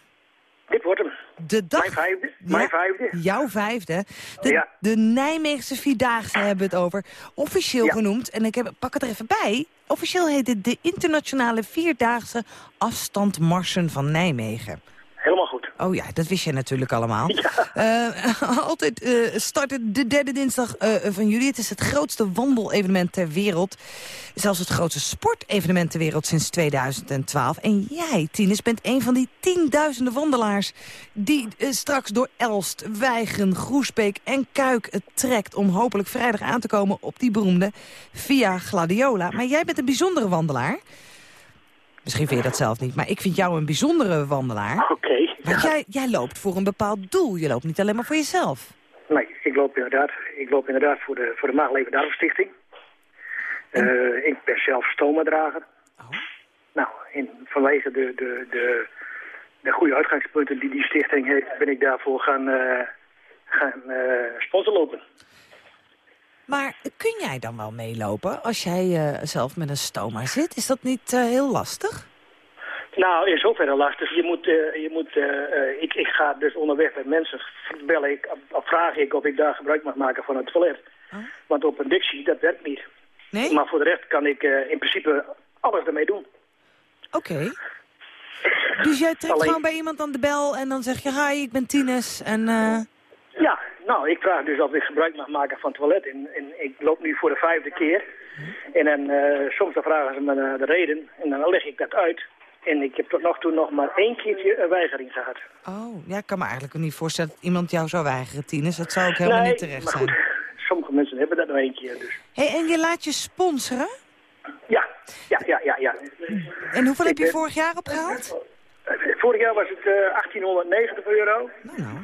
Dit wordt hem. De dag... Mijn vijfde. Mijn vijfde. Jouw vijfde. De, ja. de Nijmeegse Vierdaagse hebben we het over. Officieel Ja. genoemd, en ik heb, pak het er even bij. Officieel heet het de Internationale Vierdaagse Afstandmarsen van Nijmegen. Oh ja, dat wist je natuurlijk allemaal. Eh, altijd eh, start het de derde dinsdag eh, van juli. Het is het grootste wandelevenement ter wereld. Zelfs het grootste sportevenement ter wereld sinds 2012. En jij, Tinus, bent een van die tienduizenden wandelaars... die straks door Elst, Weigen, Groesbeek en Kuik het trekt... om hopelijk vrijdag aan te komen op die beroemde Via Gladiola. Maar jij bent een bijzondere wandelaar. Misschien vind je dat zelf niet, maar ik vind jou een bijzondere wandelaar. Oké. Want jij, jij loopt voor een bepaald doel. Je loopt niet alleen maar voor jezelf. Nee, ik loop inderdaad, ik loop inderdaad voor de, voor de Maagleven Darmstichting. Eh, ik ben zelf stomadrager. Oh. Nou, in, vanwege de, de, de, de goede uitgangspunten die die stichting heeft, ben ik daarvoor gaan, eh gaan sponsorlopen. Maar kun jij dan wel meelopen als jij zelf met een stoma zit? Is dat niet heel lastig? Nou, in zoverre lastig. Je moet, eh, je moet, eh, eh, ik, ik ga dus onderweg met mensen bellen ik, vraag ik of ik daar gebruik mag maken van het toilet. Want op een dictie, dat werkt niet. Nee? Maar voor de rest kan ik in principe alles ermee doen. Oké. Dus jij trekt Alleen- gewoon bij iemand aan de bel en dan zeg je... Hi, ik ben Tines en... Ja, nou, ik vraag dus of ik gebruik mag maken van het toilet. En, en ik loop nu voor de vijfde keer. En dan, soms dan vragen ze me de reden en dan leg ik dat uit. En ik heb tot nog toe nog maar één keertje een weigering gehad. Oh, ja, ik kan me eigenlijk niet voorstellen dat iemand jou zou weigeren, Tines. Dat zou ook helemaal Nee, niet terecht maar zijn. goed, sommige mensen hebben dat nog één keer. Dus. Hey, en je laat je sponsoren? Ja, ja, ja, ja. ja. En hoeveel heb je ben- vorig jaar opgehaald? Eh, Vorig jaar was het eh, 1890 euro. Nou, nou.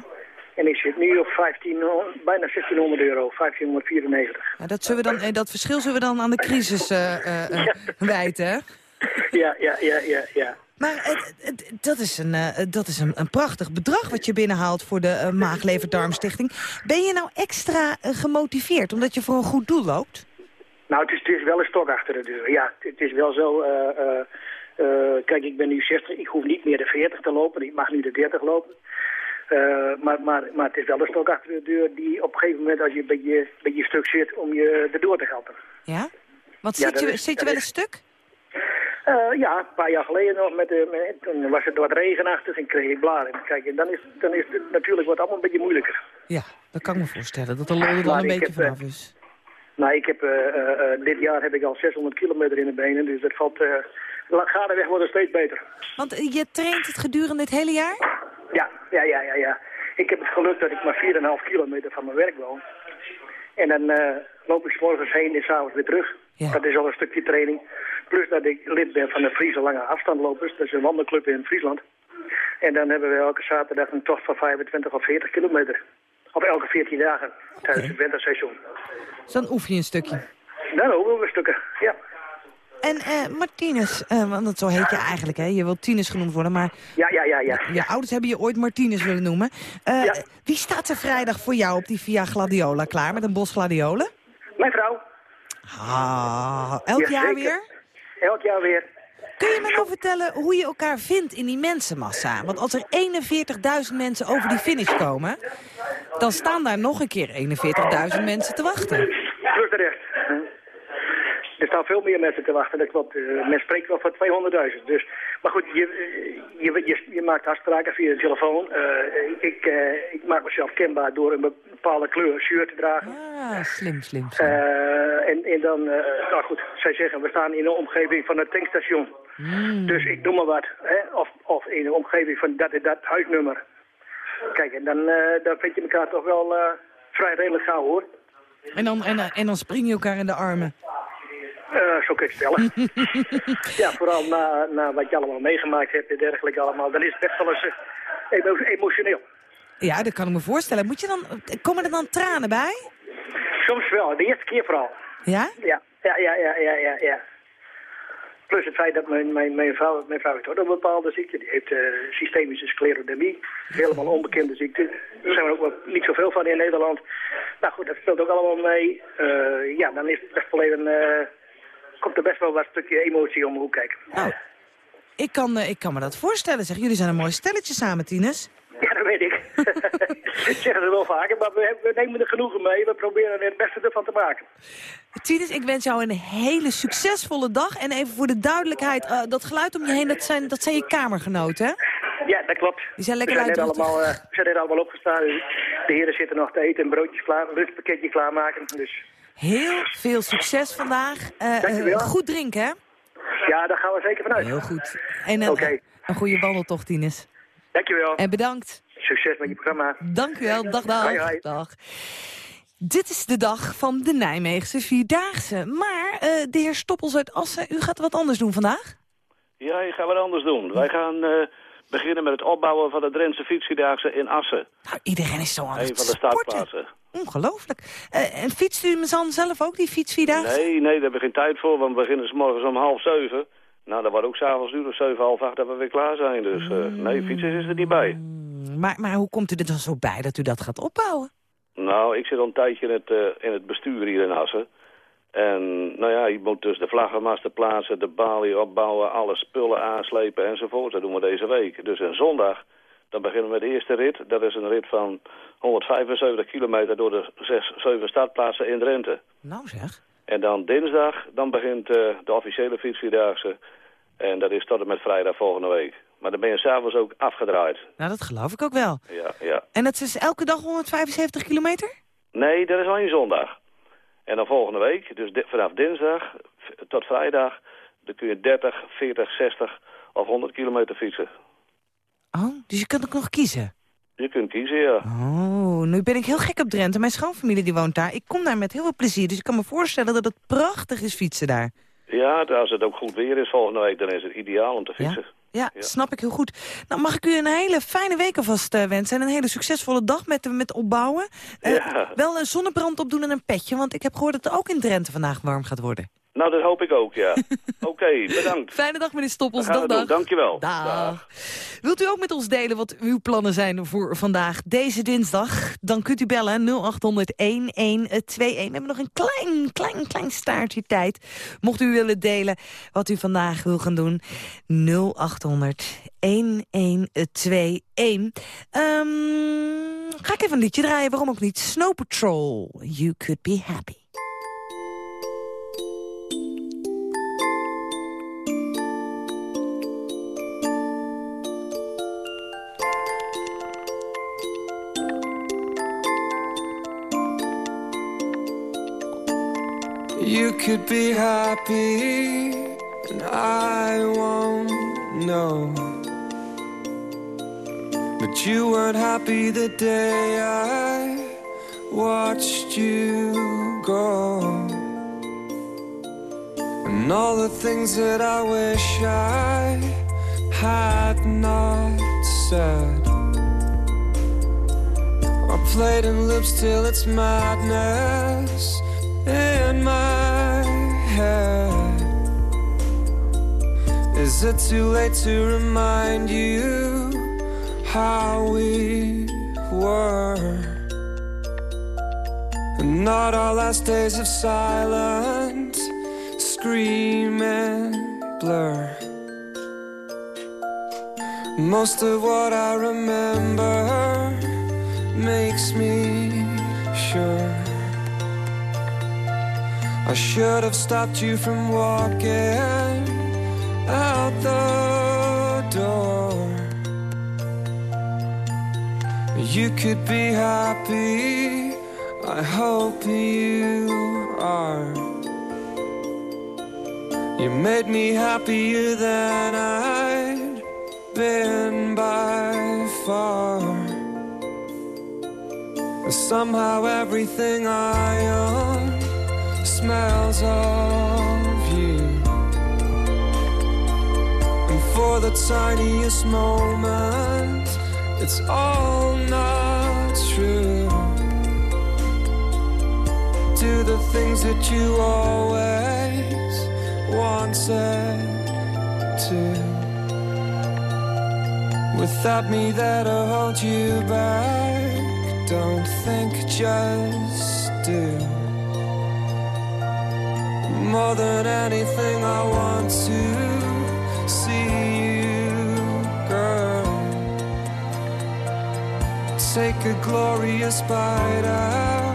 En ik zit nu op 1500, bijna 1600 euro, 1594. Ja, dat, zullen we dan, eh, dat verschil zullen we dan aan de crisis eh, eh, eh, wijten, hè? Ja, ja, ja, ja, ja. Maar het, het- dat is, een, eh, dat is een, een prachtig bedrag wat je binnenhaalt voor de uh, Maag-Lever-Darmstichting. Ben je nou extra eh, gemotiveerd omdat je voor een goed doel loopt? Nou, het is, het is wel een stok achter de deur. Ja, het, is wel zo. eh, eh, eh, kijk, ik ben nu 60, ik hoef niet meer de 40 te lopen, ik mag nu de 30 lopen. Eh, maar, maar, maar het is wel een stok achter de deur die op een gegeven moment, als je een beetje, een beetje stuk zit, om je erdoor te helpen. Ja? Want Ja, zit, je, is- zit je wel een stuk? Eh, ja, een paar jaar geleden nog, met, de, met, toen was het wat regenachtig en kreeg ik blaren. Kijk, en dan is, dan is het natuurlijk wat allemaal een beetje moeilijker. Ja, dat kan ik me voorstellen. Dat de lol er een beetje heb, eh, vanaf is. Nou, ik heb, eh, dit jaar heb ik al 600 kilometer in de benen, dus dat valt, uh, gaandeweg wordt steeds beter. Want je traint het gedurende het hele jaar? Ja, ja, ja, ja, ja. Ik heb het geluk dat ik maar 4,5 kilometer van mijn werk woon. En dan loop ik 's morgens heen en s'avonds weer terug. Ja. Dat is al een stukje training. Plus dat ik lid ben van de Friese Lange Afstandlopers. Dat is een wandelclub in Friesland. En dan hebben we elke zaterdag een tocht van 25 of 40 kilometer. Of elke 14 dagen tijdens het winterseizoen. Dus dan oefen je een stukje. Dan lopen we stukken, ja. En eh Martinez, eh, want dat zo heet je eigenlijk, hè? Je wilt Tines genoemd worden, maar Ja, ja, ja, ja. je ouders hebben je ooit Martinez willen noemen. Eh, Ja. Wie staat er vrijdag voor jou op die Via Gladiola klaar met een bos gladiolen? Mijn vrouw. Ah, elk jaar weer? Elk jaar weer. Kun je me nou vertellen hoe je elkaar vindt in die mensenmassa? Want als er 41.000 mensen over die finish komen... dan staan daar nog een keer 41.000 mensen te wachten. Plus de rest. Staan veel meer mensen te wachten, dat klopt. Eh, men spreekt wel van 200.000. Dus, maar goed, je, eh, je, je, je maakt afspraken via de telefoon. Eh, ik, eh, ik maak mezelf kenbaar door een bepaalde kleur shirt te dragen. Ah, slim, slim, slim. Eh, en, en dan, eh, nou goed, zij zeggen, we staan in de omgeving van het tankstation. Dus ik noem maar wat. Hè? Of, of in de omgeving van dat en dat huisnummer. Kijk, en dan, eh, dan vind je elkaar toch wel eh, vrij redelijk gauw, hoor. En dan, en, dan- en dan spring je elkaar in de armen. Eh, zo kun je het stellen. ja, vooral na, na wat je allemaal meegemaakt hebt en dergelijke allemaal. Dan is het best wel eens eh, emo- emotioneel. Ja, dat kan ik me voorstellen. Moet je dan, komen er dan tranen bij? Soms wel, de eerste keer vooral. Ja? Ja, ja, ja, ja, ja, ja. ja. Plus het feit dat mijn, mijn, mijn, vrouw, mijn vrouw heeft ook een bepaalde ziekte. Die heeft eh, systemische sclerodermie. Helemaal onbekende ziekte. Daar zijn er ook wel niet zoveel van in Nederland. Nou goed, dat speelt ook allemaal mee. Ja, dan is het even, eh, komt er best wel wat stukje emotie om de hoek kijken. Nou, ik kan, eh, ik kan me dat voorstellen. Zeg, jullie zijn een mooi stelletje samen, Tines. Ja, dat weet ik. dat zeggen ze wel vaker, maar we, we nemen er genoegen mee. We proberen er het beste ervan te maken. Tines, ik wens jou een hele succesvolle dag. En even voor de duidelijkheid, eh, dat geluid om je heen, dat zijn, dat zijn je kamergenoten, hè? Ja, dat klopt. Die zijn lekker we zijn net luidruchtig. allemaal, eh, we zijn net allemaal opgestaan. De heren zitten nog te eten, een broodje klaar, een rustpakketje klaarmaken. Dus Heel veel succes vandaag. Eh, eh, Dankjewel. goed drinken, hè? ja, daar gaan we zeker vanuit. Heel goed. En een, Oké. een goede wandeltocht, Tines. Dankjewel. En bedankt. Succes met je programma. Dank u wel. Dag, dag. Hoi, hoi. dag. Dit is de dag van de Nijmeegse Vierdaagse. Maar eh, de heer Stoppels uit Assen, u gaat wat anders doen vandaag? Ja, ik ga wat anders doen. Wij gaan eh, beginnen met het opbouwen van de Drentse fietsvierdaagse in Assen. Nou, iedereen is zo aan Een het van de startplaatsen. Ongelooflijk. Eh, en fietst u dan zelf ook, die fietsvierdaagse? Nee, nee, daar hebben we geen tijd voor, want we beginnen s morgens om half zeven. Nou, dan wordt ook s'avonds uur of zeven, half acht dat we weer klaar zijn. Dus eh, nee, fietsen is er niet bij. Mm, Maar, maar hoe komt u er dan zo bij dat u dat gaat opbouwen? Nou, ik zit al een tijdje in het, eh, in het bestuur hier in Assen. En nou ja, je moet dus de vlaggenmasten plaatsen, de balie opbouwen, alle spullen aanslepen enzovoort. Dat doen we deze week. Dus een zondag, dan beginnen we met de eerste rit. Dat is een rit van 175 kilometer door de zes, zeven startplaatsen in Drenthe. Nou zeg. En dan dinsdag, dan begint eh, de officiële fietsvierdaagse. En dat is tot en met vrijdag volgende week. Maar dan ben je s'avonds ook afgedraaid. Nou, dat geloof ik ook wel. Ja, ja. En dat is elke dag 175 kilometer? Nee, dat is alleen zondag. En dan volgende week, dus di- vanaf dinsdag tot vrijdag, dan kun je 30, 40, 60 of 100 kilometer fietsen. Oh, dus je kunt ook nog kiezen? Je kunt kiezen, ja. Oh, nu ben ik heel gek op Drenthe. Mijn schoonfamilie die woont daar. Ik kom daar met heel veel plezier. Dus ik kan me voorstellen dat het prachtig is fietsen daar. Ja, als het ook goed weer is volgende week, dan is het ideaal om te fietsen. Ja, snap ik heel goed. Nou, mag ik u een hele fijne week alvast eh, wensen. En een hele succesvolle dag met, met opbouwen. Eh, Ja. Wel een zonnebrand opdoen en een petje. Want ik heb gehoord dat het ook in Drenthe vandaag warm gaat worden. Nou, dat hoop ik ook, ja. Oké, bedankt. Fijne dag, meneer Stoppels. Dag, dag. Dankjewel. Dag. Wilt u ook met ons delen wat uw plannen zijn voor vandaag, deze dinsdag? Dan kunt u bellen 0800 1121. We hebben nog een klein, klein, klein staartje tijd. Mocht u willen delen wat u vandaag wil gaan doen, 0800 1121. Ehm, ga ik even een liedje draaien, waarom ook niet? Snow Patrol, You Could Be Happy. You could be happy, and I won't know. But you weren't happy the day I watched you go. And all the things that I wish I had not said I played in lips till it's madness in my head. Is it too late to remind you how we were? And not our last days of silence, scream and blur. Most of what I remember makes me sure. I should have stopped you from walking out the door. You could be happy, I hope you are. You made me happier than I'd been by far. Somehow everything I own smells of you. And for the tiniest moment, it's all not true. Do the things that you always wanted to. Without me that'll hold you back, don't think, just do. More than anything, I want to see you, girl. Take a glorious bite out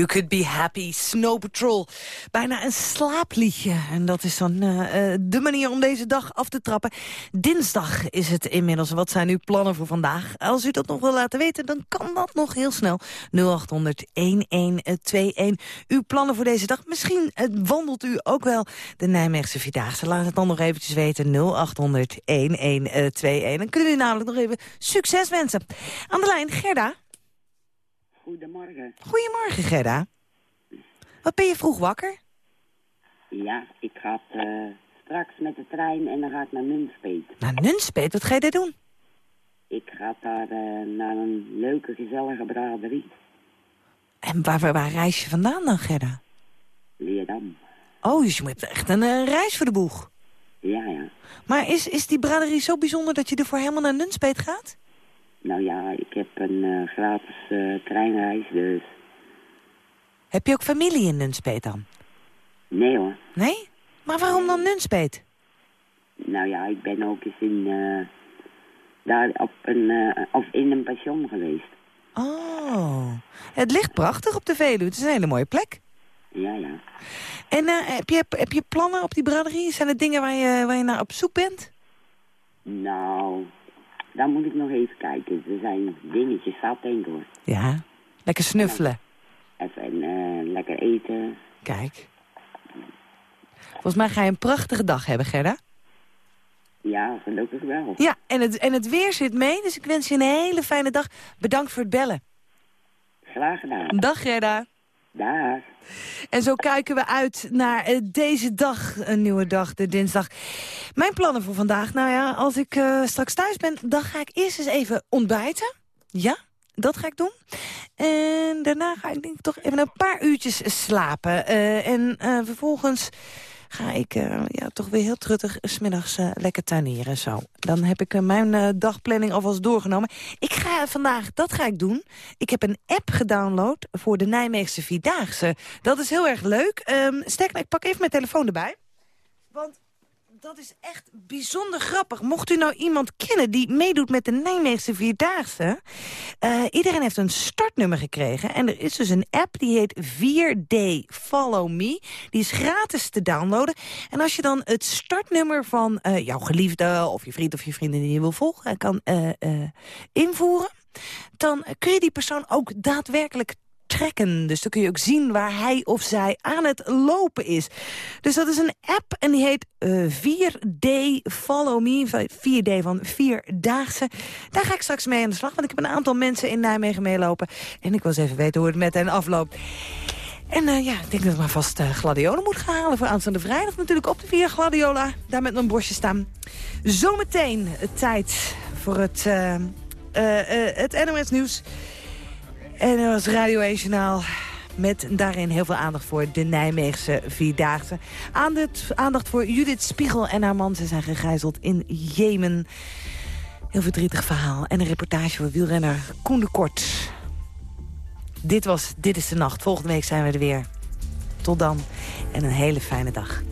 You Could Be Happy, Snow Patrol. Bijna een slaapliedje. En dat is dan eh, eh, de manier om deze dag af te trappen. Dinsdag is het inmiddels. Wat zijn uw plannen voor vandaag? Als u dat nog wil laten weten, dan kan dat nog heel snel. 0800-1121. Uw plannen voor deze dag. Misschien eh, wandelt u ook wel de Nijmeegse Vierdaagse. Laat het dan nog eventjes weten. 0800-1121. Dan kunnen we u namelijk nog even succes wensen. Aan de lijn, Gerda. Goedemorgen. Goedemorgen, Gerda. Wat ben je vroeg wakker? Ja, ik ga eh, straks met de trein en dan ga ik naar Nunspeet. Naar Nunspeet? Wat ga je daar doen? Ik ga daar eh, naar een leuke, gezellige braderie. En waar, waar, waar reis je vandaan dan, Gerda? Leerdam. Oh, dus je hebt echt een eh, reis voor de boeg. Ja, ja. Maar is, is die braderie zo bijzonder dat je ervoor helemaal naar Nunspeet gaat? Nou ja, ik heb een eh, gratis eh, treinreis, dus... Heb je ook familie in Nunspeet dan? Nee hoor. Nee? Maar waarom dan Nunspeet? Nou ja, ik ben ook eens in... eh, daar op een... of in een pension geweest. Oh, het ligt prachtig op de Veluwe. Het is een hele mooie plek. Ja, ja. En heb, je, heb je plannen op die braderie? Zijn er dingen waar je, waar je naar op zoek bent? Nou, daar moet ik nog even kijken. Er zijn dingetjes zat, denk ik hoor. Ja, lekker snuffelen. Even eh, lekker eten. Kijk. Volgens mij ga je een prachtige dag hebben, Gerda. Ja, gelukkig wel. Ja, en het, en het weer zit mee, dus ik wens je een hele fijne dag. Bedankt voor het bellen. Graag gedaan. Dag Gerda. Dag. En zo kijken we uit naar eh, deze dag, een nieuwe dag, de dinsdag. Mijn plannen voor vandaag, nou ja, als ik eh, straks thuis ben... dan ga ik eerst eens even ontbijten. Ja, dat ga ik doen. En daarna ga ik denk ik toch even een paar uurtjes slapen. Eh, en vervolgens ga ik eh, ja, toch weer heel truttig smiddags eh lekker tuinieren. Zo. Dan heb ik eh, mijn eh, dagplanning alvast doorgenomen. Ik ga vandaag, dat ga ik doen. Ik heb een app gedownload voor de Nijmeegse Vierdaagse. Dat is heel erg leuk. Um, ik pak even mijn telefoon erbij. Want dat is echt bijzonder grappig. Mocht u nou iemand kennen die meedoet met de Nijmeegse Vierdaagse... eh, iedereen heeft een startnummer gekregen. En er is dus een app die heet 4D Follow Me. Die is gratis te downloaden. En als je dan het startnummer van eh, jouw geliefde... of je vriend of je vriendin die je wil volgen kan eh, invoeren... dan kun je die persoon ook daadwerkelijk trekken. Dus dan kun je ook zien waar hij of zij aan het lopen is. Dus dat is een app en die heet eh, 4D Follow Me. 4D van Vierdaagse. Daar ga ik straks mee aan de slag. Want ik heb een aantal mensen in Nijmegen meelopen. En ik wil eens even weten hoe het met hen afloopt. En eh, ja, ik denk dat ik maar vast uh, gladiolen moet gaan halen voor aanstaande vrijdag. Natuurlijk op de Via Gladiola. Daar met mijn bosje staan. Zometeen tijd voor het, uh, het NOS Nieuws. En dat was Radio 1 Journaal. Met daarin heel veel aandacht voor de Nijmeegse Vierdaagse. Aandacht, voor Judith Spiegel en haar man. Ze zijn gegijzeld in Jemen. Heel verdrietig verhaal. En een reportage voor wielrenner Koen de Kort. Dit was Dit is de Nacht. Volgende week zijn we er weer. Tot dan en een hele fijne dag.